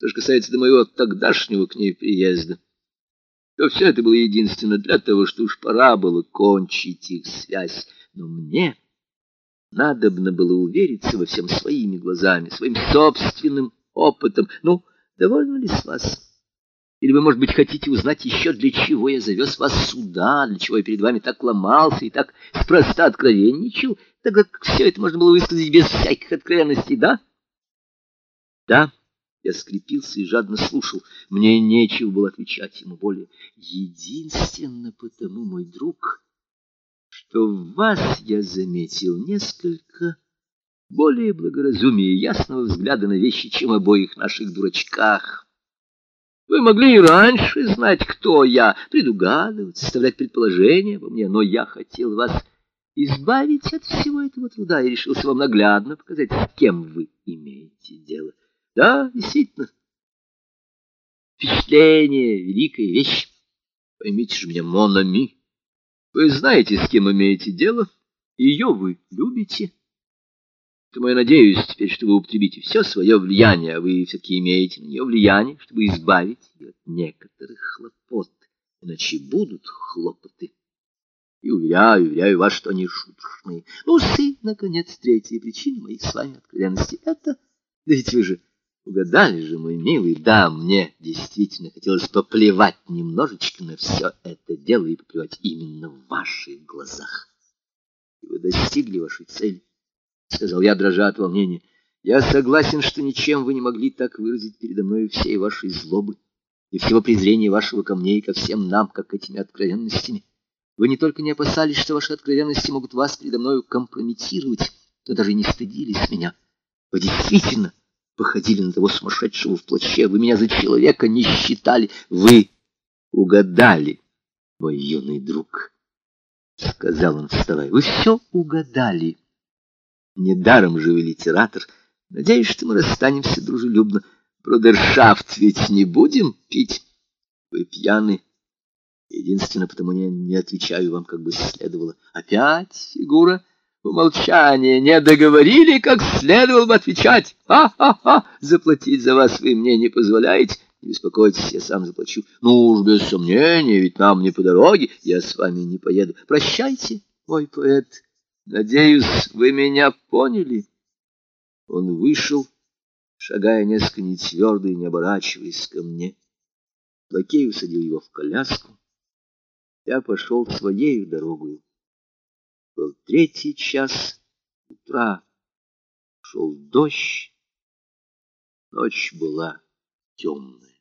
Что же касается до моего тогдашнего к ней приезда, то все это было единственно для того, что уж пора было кончить их связь. Но мне надобно было увериться во всем своими глазами, своим собственным опытом. Ну, довольно ли с вас? Или вы, может быть, хотите узнать еще, для чего я завез вас сюда, для чего я перед вами так ломался и так спроста откровенничал, так как все это можно было высказать без всяких откровенностей, да? Да. Я скрепился и жадно слушал. Мне нечего было отвечать ему более. Единственно потому, мой друг, что в вас я заметил несколько более благоразумия и ясного взгляда на вещи, чем обоих наших дурачках. Вы могли и раньше знать, кто я, предугадывать, составлять предположения обо мне, но я хотел вас избавить от всего этого труда и решился вам наглядно показать, кем вы имеете. Да, действительно, впечатление — великая вещь. Поймите же меня, Монами, вы знаете, с кем имеете дело, ее вы любите. Поэтому я надеюсь теперь, что вы употребите все свое влияние, а вы все-таки имеете на нее влияние, чтобы избавить ее от некоторых хлопот, иначе будут хлопоты. И уверяю, уверяю вас, что они шуточные. Ну, и, наконец, третья причина моих с вами откровенности — это... Да ведь вы же угадали же, мой милый, да, мне действительно хотелось поплевать немножечко на все это дело и поплевать именно в ваших глазах. И вы достигли вашей цели. — сказал я, дрожа от волнения. — Я согласен, что ничем вы не могли так выразить передо мной всей вашей злобы и всего презрения вашего ко мне и ко всем нам, как этими откровенностями. Вы не только не опасались, что ваши откровенности могут вас передо мною компрометировать, но даже не стыдились меня. Вы действительно походили на того сумасшедшего в плаще. Вы меня за человека не считали. Вы угадали, мой юный друг, — сказал он, вставая. Вы все угадали. Недаром же вы литератор. Надеюсь, что мы расстанемся дружелюбно. Брудершафт ведь не будем пить. Вы пьяны. Единственное, потому я не отвечаю вам, как бы следовало. Опять фигура умолчания. Не договорили, как следовало бы отвечать. Ха-ха-ха! Заплатить за вас вы мне не позволяете. Не беспокойтесь, я сам заплачу. Ну уж без сомнения, ведь нам не по дороге. Я с вами не поеду. Прощайте, мой поэт. Надеюсь, вы меня поняли. Он вышел, шагая несколько нетвердо и не оборачиваясь ко мне. Лакей усадил его в коляску. Я пошел своею дорогою. Третий час утра. Шел дождь. Ночь была темная.